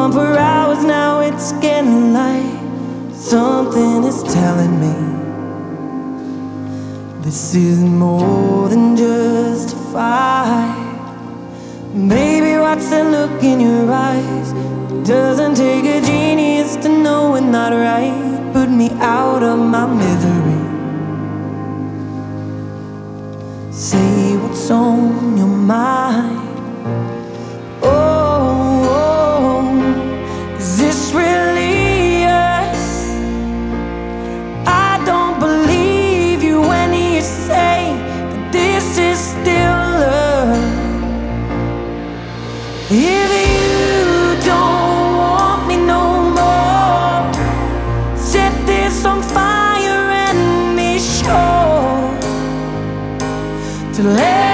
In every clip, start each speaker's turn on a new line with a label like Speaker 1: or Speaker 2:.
Speaker 1: on for hours now, it's getting light. Something is telling me this is more than just a fight. Maybe what's that look in your eyes? Doesn't take a genius to know we're not right. Put me out of my misery. to let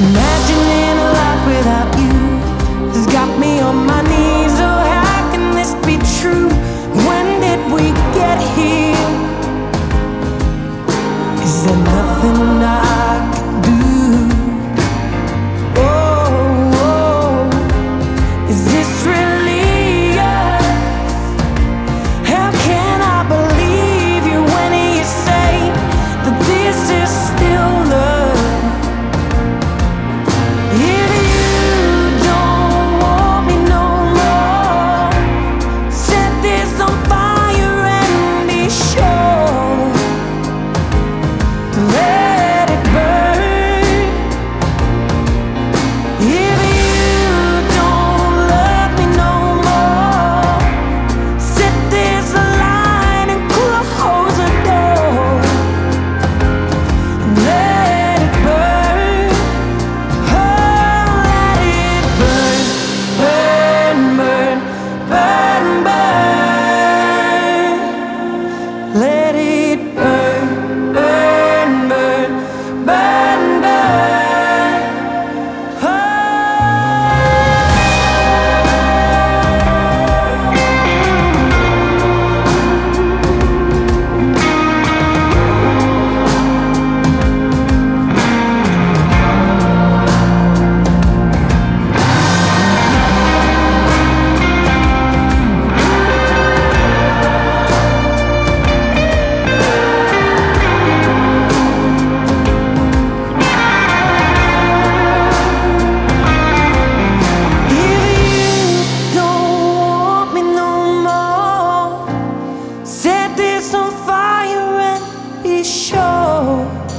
Speaker 1: Imagining a life without you has got me on my knees. Oh.